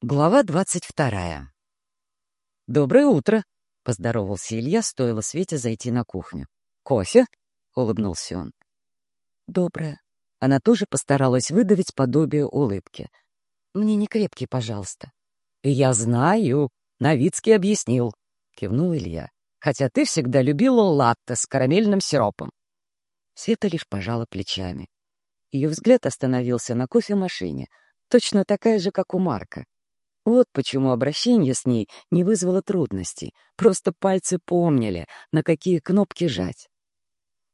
Глава двадцать вторая. «Доброе утро!» — поздоровался Илья, стоило Свете зайти на кухню. «Кофе?» — улыбнулся он. «Доброе». Она тоже постаралась выдавить подобие улыбки. «Мне не крепкий, пожалуйста». «Я знаю», — Новицкий объяснил, — кивнул Илья. «Хотя ты всегда любила латте с карамельным сиропом». Света лишь пожала плечами. Ее взгляд остановился на кофемашине, точно такая же, как у Марка. Вот почему обращение с ней не вызвало трудностей. Просто пальцы помнили, на какие кнопки жать.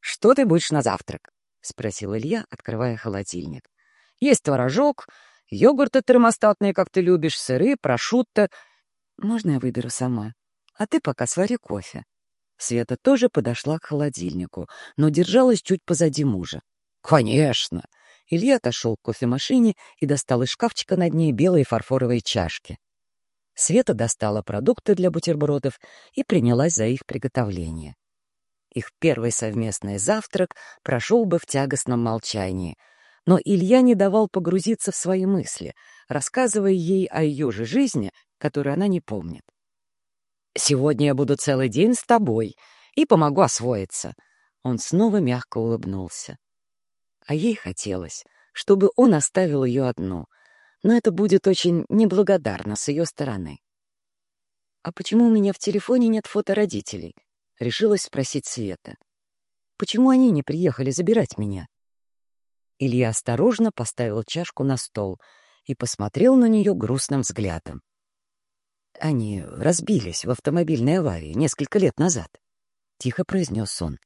«Что ты будешь на завтрак?» — спросил Илья, открывая холодильник. «Есть творожок, йогурты термостатные, как ты любишь, сыры, прошутто. Можно я выберу сама? А ты пока свари кофе». Света тоже подошла к холодильнику, но держалась чуть позади мужа. «Конечно!» Илья отошел к кофемашине и достал из шкафчика над ней белые фарфоровые чашки. Света достала продукты для бутербродов и принялась за их приготовление. Их первый совместный завтрак прошел бы в тягостном молчании, но Илья не давал погрузиться в свои мысли, рассказывая ей о ее же жизни, которую она не помнит. «Сегодня я буду целый день с тобой и помогу освоиться». Он снова мягко улыбнулся. А ей хотелось, чтобы он оставил ее одну, но это будет очень неблагодарно с ее стороны. «А почему у меня в телефоне нет фото родителей?» — решилась спросить Света. «Почему они не приехали забирать меня?» Илья осторожно поставил чашку на стол и посмотрел на нее грустным взглядом. «Они разбились в автомобильной аварии несколько лет назад», — тихо произнес он.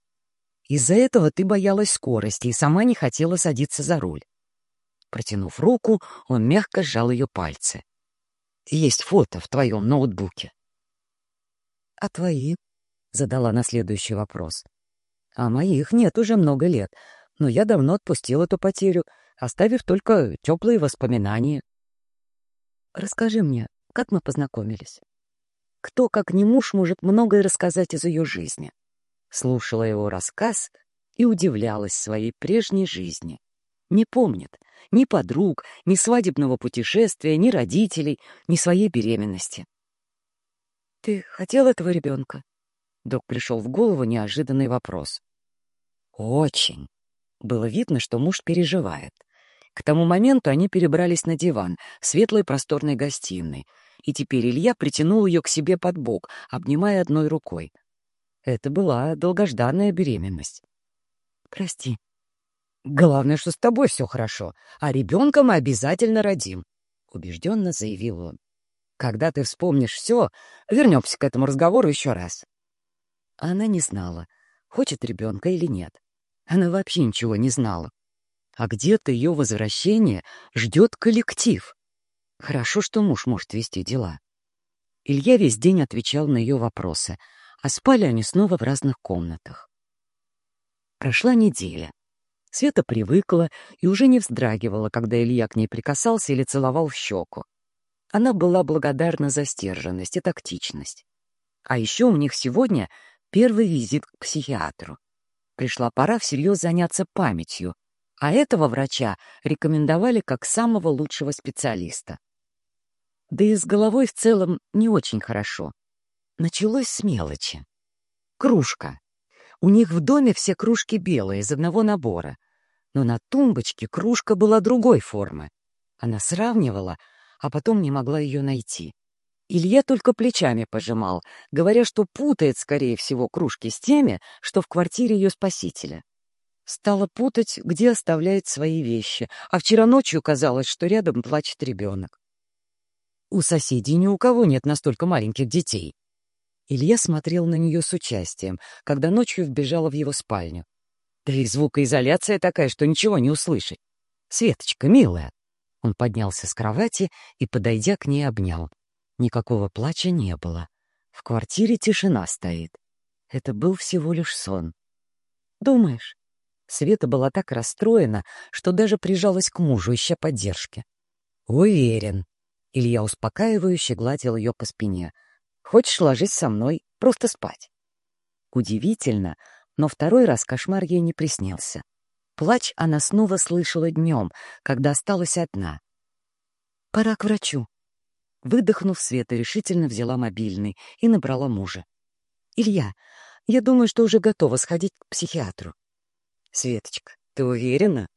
Из-за этого ты боялась скорости и сама не хотела садиться за руль. Протянув руку, он мягко сжал ее пальцы. «Есть фото в твоем ноутбуке». «А твои?» — задала на следующий вопрос. «А моих нет уже много лет, но я давно отпустил эту потерю, оставив только теплые воспоминания». «Расскажи мне, как мы познакомились?» «Кто, как не муж, может многое рассказать из ее жизни?» Слушала его рассказ и удивлялась своей прежней жизни. Не помнит ни подруг, ни свадебного путешествия, ни родителей, ни своей беременности. «Ты хотел этого ребенка?» Док пришел в голову неожиданный вопрос. «Очень». Было видно, что муж переживает. К тому моменту они перебрались на диван, светлой просторной гостиной, и теперь Илья притянул ее к себе под бок, обнимая одной рукой. Это была долгожданная беременность. Прости. Главное, что с тобой все хорошо, а ребенка мы обязательно родим, — убежденно заявил он. Когда ты вспомнишь все, вернемся к этому разговору еще раз. Она не знала, хочет ребенка или нет. Она вообще ничего не знала. А где-то ее возвращение ждет коллектив. Хорошо, что муж может вести дела. Илья весь день отвечал на ее вопросы — а спали они снова в разных комнатах. Прошла неделя. Света привыкла и уже не вздрагивала, когда Илья к ней прикасался или целовал в щеку. Она была благодарна за стерженность и тактичность. А еще у них сегодня первый визит к психиатру. Пришла пора всерьез заняться памятью, а этого врача рекомендовали как самого лучшего специалиста. Да и с головой в целом не очень хорошо. Началось с мелочи. Кружка. У них в доме все кружки белые, из одного набора. Но на тумбочке кружка была другой формы. Она сравнивала, а потом не могла ее найти. Илья только плечами пожимал, говоря, что путает, скорее всего, кружки с теми, что в квартире ее спасителя. Стала путать, где оставляет свои вещи, а вчера ночью казалось, что рядом плачет ребенок. У соседей ни у кого нет настолько маленьких детей. Илья смотрел на нее с участием, когда ночью вбежала в его спальню. Да и звукоизоляция такая, что ничего не услышать. «Светочка, милая!» Он поднялся с кровати и, подойдя к ней, обнял. Никакого плача не было. В квартире тишина стоит. Это был всего лишь сон. «Думаешь?» Света была так расстроена, что даже прижалась к мужу, ища поддержки. «Уверен». Илья успокаивающе гладил ее по спине — Хочешь, ложись со мной, просто спать. Удивительно, но второй раз кошмар ей не приснился. Плач она снова слышала днем, когда осталась одна. «Пора к врачу». Выдохнув, Света решительно взяла мобильный и набрала мужа. «Илья, я думаю, что уже готова сходить к психиатру». «Светочка, ты уверена?»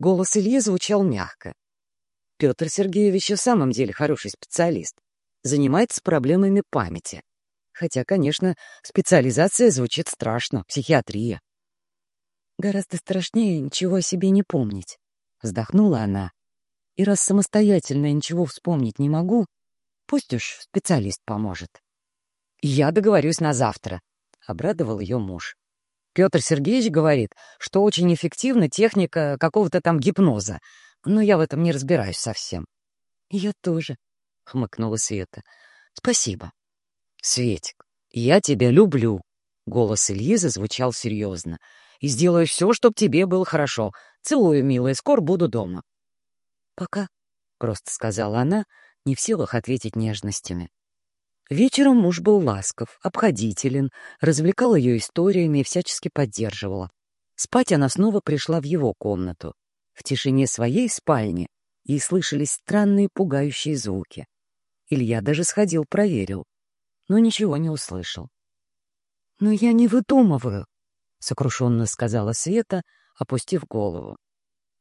Голос Ильи звучал мягко. Петр Сергеевич в самом деле хороший специалист. Занимается проблемами памяти. Хотя, конечно, специализация звучит страшно, психиатрия. Гораздо страшнее ничего о себе не помнить. Вздохнула она. И раз самостоятельно ничего вспомнить не могу, пусть уж специалист поможет. Я договорюсь на завтра, — обрадовал ее муж. Петр Сергеевич говорит, что очень эффективна техника какого-то там гипноза, но я в этом не разбираюсь совсем. — Я тоже, — хмыкнула Света. — Спасибо. — Светик, я тебя люблю. Голос Ильи зазвучал серьезно. — И сделаю все, чтобы тебе было хорошо. Целую, милая, скоро буду дома. — Пока, — просто сказала она, не в силах ответить нежностями. Вечером муж был ласков, обходителен, развлекал ее историями и всячески поддерживала. Спать она снова пришла в его комнату. В тишине своей спальни ей слышались странные пугающие звуки. Илья даже сходил, проверил, но ничего не услышал. «Но я не выдумываю», — сокрушенно сказала Света, опустив голову.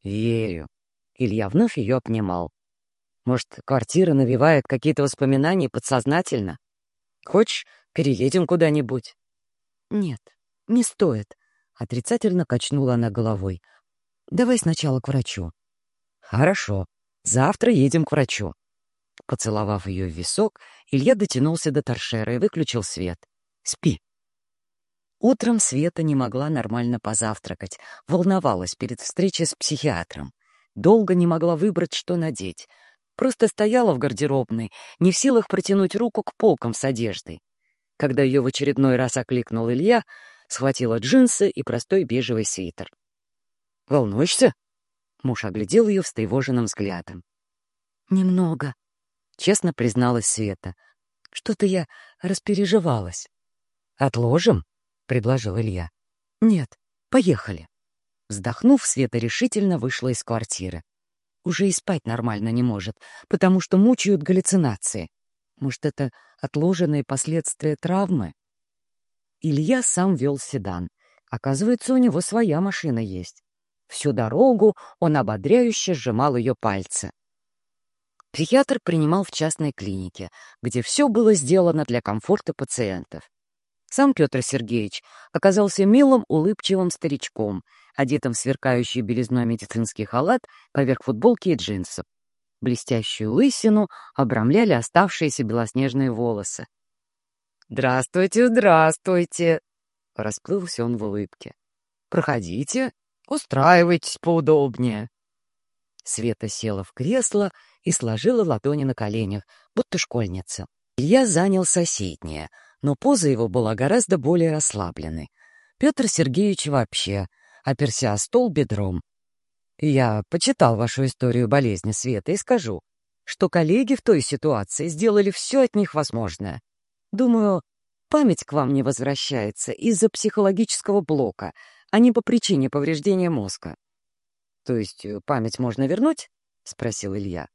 «Верю». Илья вновь ее обнимал. Может, квартира навевает какие-то воспоминания подсознательно? Хочешь, переедем куда-нибудь? Нет, не стоит. Отрицательно качнула она головой. Давай сначала к врачу. Хорошо, завтра едем к врачу. Поцеловав ее в висок, Илья дотянулся до торшера и выключил свет. Спи. Утром Света не могла нормально позавтракать, волновалась перед встречей с психиатром. Долго не могла выбрать, что надеть — Просто стояла в гардеробной, не в силах протянуть руку к полкам с одеждой. Когда ее в очередной раз окликнул Илья, схватила джинсы и простой бежевый свитер. «Волнуешься?» Муж оглядел ее встревоженным взглядом. «Немного», — честно призналась Света. «Что-то я распереживалась». «Отложим?» — предложил Илья. «Нет, поехали». Вздохнув, Света решительно вышла из квартиры уже и спать нормально не может, потому что мучают галлюцинации. Может, это отложенные последствия травмы? Илья сам вел седан. Оказывается, у него своя машина есть. Всю дорогу он ободряюще сжимал ее пальцы. Психиатр принимал в частной клинике, где все было сделано для комфорта пациентов. Сам Петр Сергеевич оказался милым, улыбчивым старичком, одетым в сверкающий белизной медицинский халат поверх футболки и джинсов. Блестящую лысину обрамляли оставшиеся белоснежные волосы. «Здравствуйте, здравствуйте!» Расплылся он в улыбке. «Проходите, устраивайтесь поудобнее». Света села в кресло и сложила ладони на коленях, будто школьница. Я занял соседнее — но поза его была гораздо более расслабленной. Петр Сергеевич вообще оперся о стол бедром. Я почитал вашу историю болезни Света и скажу, что коллеги в той ситуации сделали все от них возможное. Думаю, память к вам не возвращается из-за психологического блока, а не по причине повреждения мозга. — То есть э, память можно вернуть? — спросил Илья. —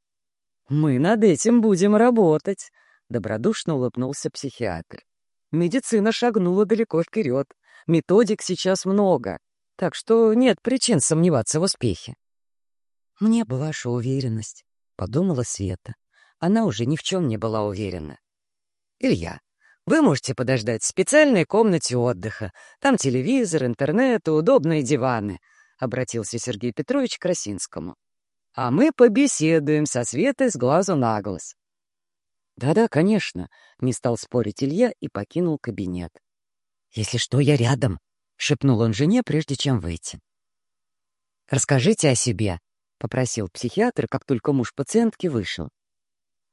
Мы над этим будем работать, — добродушно улыбнулся психиатр. Медицина шагнула далеко вперед. Методик сейчас много, так что нет причин сомневаться в успехе. «Мне бы ваша уверенность», — подумала Света. Она уже ни в чем не была уверена. «Илья, вы можете подождать в специальной комнате отдыха. Там телевизор, интернет и удобные диваны», — обратился Сергей Петрович к Красинскому. «А мы побеседуем со Светой с глазу на глаз. «Да-да, конечно», — не стал спорить Илья и покинул кабинет. «Если что, я рядом», — шепнул он жене, прежде чем выйти. «Расскажите о себе», — попросил психиатр, как только муж пациентки вышел.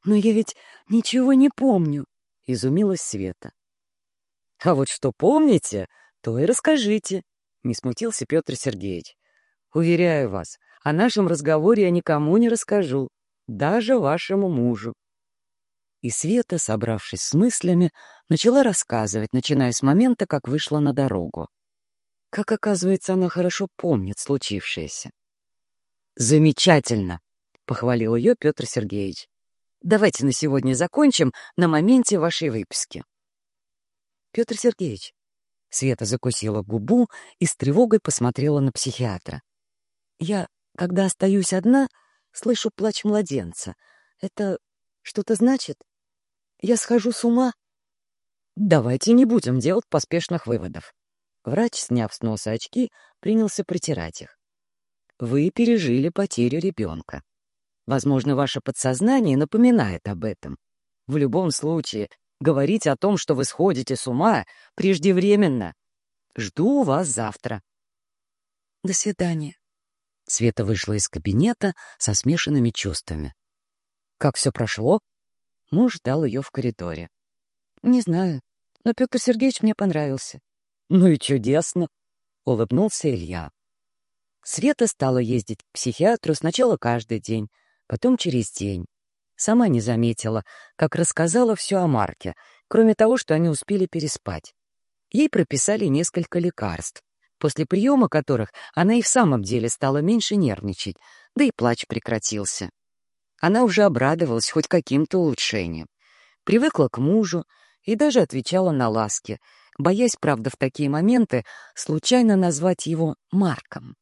«Но я ведь ничего не помню», — изумилась Света. «А вот что помните, то и расскажите», — не смутился Петр Сергеевич. «Уверяю вас, о нашем разговоре я никому не расскажу, даже вашему мужу». И Света, собравшись с мыслями, начала рассказывать, начиная с момента, как вышла на дорогу. Как оказывается, она хорошо помнит случившееся. «Замечательно!» — похвалил ее Петр Сергеевич. Давайте на сегодня закончим на моменте вашей выписки. Петр Сергеевич. Света закусила губу и с тревогой посмотрела на психиатра. Я, когда остаюсь одна, слышу плач младенца. Это что-то значит? Я схожу с ума? Давайте не будем делать поспешных выводов. Врач, сняв с носа очки, принялся протирать их. Вы пережили потерю ребенка. Возможно, ваше подсознание напоминает об этом. В любом случае, говорить о том, что вы сходите с ума, преждевременно. Жду вас завтра. До свидания. Света вышла из кабинета со смешанными чувствами. Как все прошло? Муж ждал ее в коридоре. Не знаю, но Петр Сергеевич мне понравился. Ну и чудесно, улыбнулся Илья. Света стала ездить к психиатру сначала каждый день, потом через день. Сама не заметила, как рассказала все о Марке, кроме того, что они успели переспать. Ей прописали несколько лекарств, после приема которых она и в самом деле стала меньше нервничать, да и плач прекратился. Она уже обрадовалась хоть каким-то улучшением. Привыкла к мужу и даже отвечала на ласки, боясь, правда, в такие моменты случайно назвать его Марком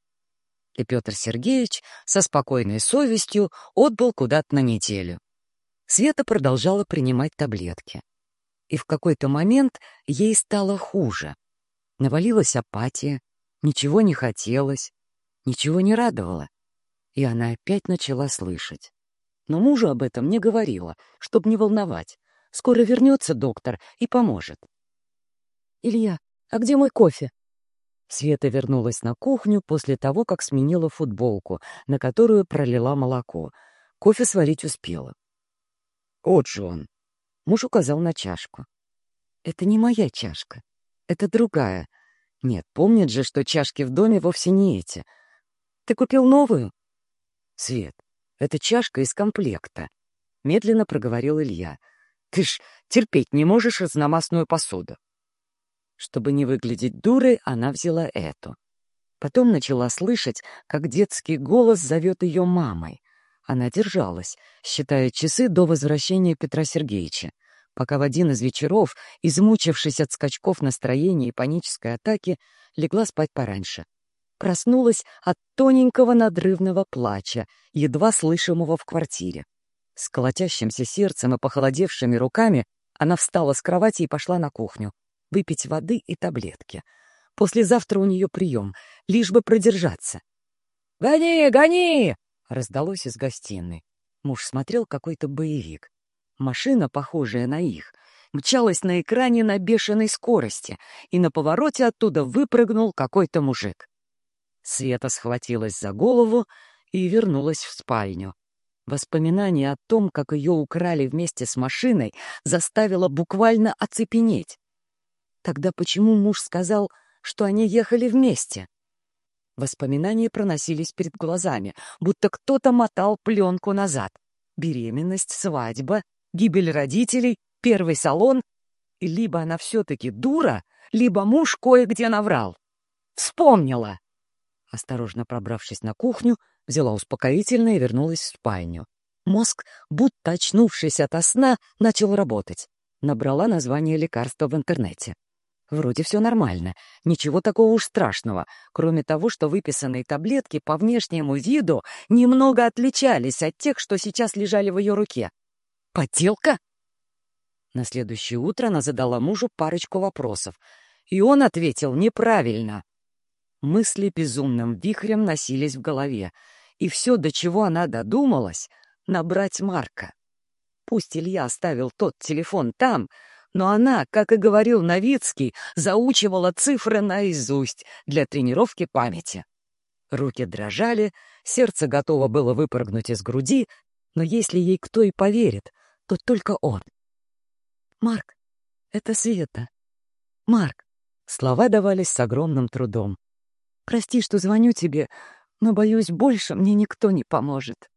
и Петр Сергеевич со спокойной совестью отбыл куда-то на неделю. Света продолжала принимать таблетки. И в какой-то момент ей стало хуже. Навалилась апатия, ничего не хотелось, ничего не радовало. И она опять начала слышать. Но мужу об этом не говорила, чтобы не волновать. Скоро вернется доктор и поможет. «Илья, а где мой кофе?» Света вернулась на кухню после того, как сменила футболку, на которую пролила молоко. Кофе сварить успела. «Вот же он!» Муж указал на чашку. «Это не моя чашка. Это другая. Нет, помнит же, что чашки в доме вовсе не эти. Ты купил новую?» «Свет, это чашка из комплекта», — медленно проговорил Илья. «Ты ж терпеть не можешь разномастную посуду». Чтобы не выглядеть дурой, она взяла эту. Потом начала слышать, как детский голос зовет ее мамой. Она держалась, считая часы до возвращения Петра Сергеевича, пока в один из вечеров, измучившись от скачков настроения и панической атаки, легла спать пораньше. Проснулась от тоненького надрывного плача, едва слышимого в квартире. С колотящимся сердцем и похолодевшими руками она встала с кровати и пошла на кухню выпить воды и таблетки. Послезавтра у нее прием, лишь бы продержаться. «Гони, гони!» — раздалось из гостиной. Муж смотрел какой-то боевик. Машина, похожая на их, мчалась на экране на бешеной скорости, и на повороте оттуда выпрыгнул какой-то мужик. Света схватилась за голову и вернулась в спальню. Воспоминание о том, как ее украли вместе с машиной, заставило буквально оцепенеть. Тогда почему муж сказал, что они ехали вместе? Воспоминания проносились перед глазами, будто кто-то мотал пленку назад. Беременность, свадьба, гибель родителей, первый салон. И либо она все-таки дура, либо муж кое-где наврал. Вспомнила! Осторожно пробравшись на кухню, взяла успокоительное и вернулась в спальню. Мозг, будто очнувшись ото сна, начал работать. Набрала название лекарства в интернете. Вроде все нормально, ничего такого уж страшного, кроме того, что выписанные таблетки по внешнему виду немного отличались от тех, что сейчас лежали в ее руке. Подделка? На следующее утро она задала мужу парочку вопросов, и он ответил неправильно. Мысли безумным вихрем носились в голове, и все, до чего она додумалась — набрать Марка. Пусть Илья оставил тот телефон там — но она, как и говорил Новицкий, заучивала цифры наизусть для тренировки памяти. Руки дрожали, сердце готово было выпрыгнуть из груди, но если ей кто и поверит, то только он. «Марк, это Света. Марк». Слова давались с огромным трудом. «Прости, что звоню тебе, но, боюсь, больше мне никто не поможет».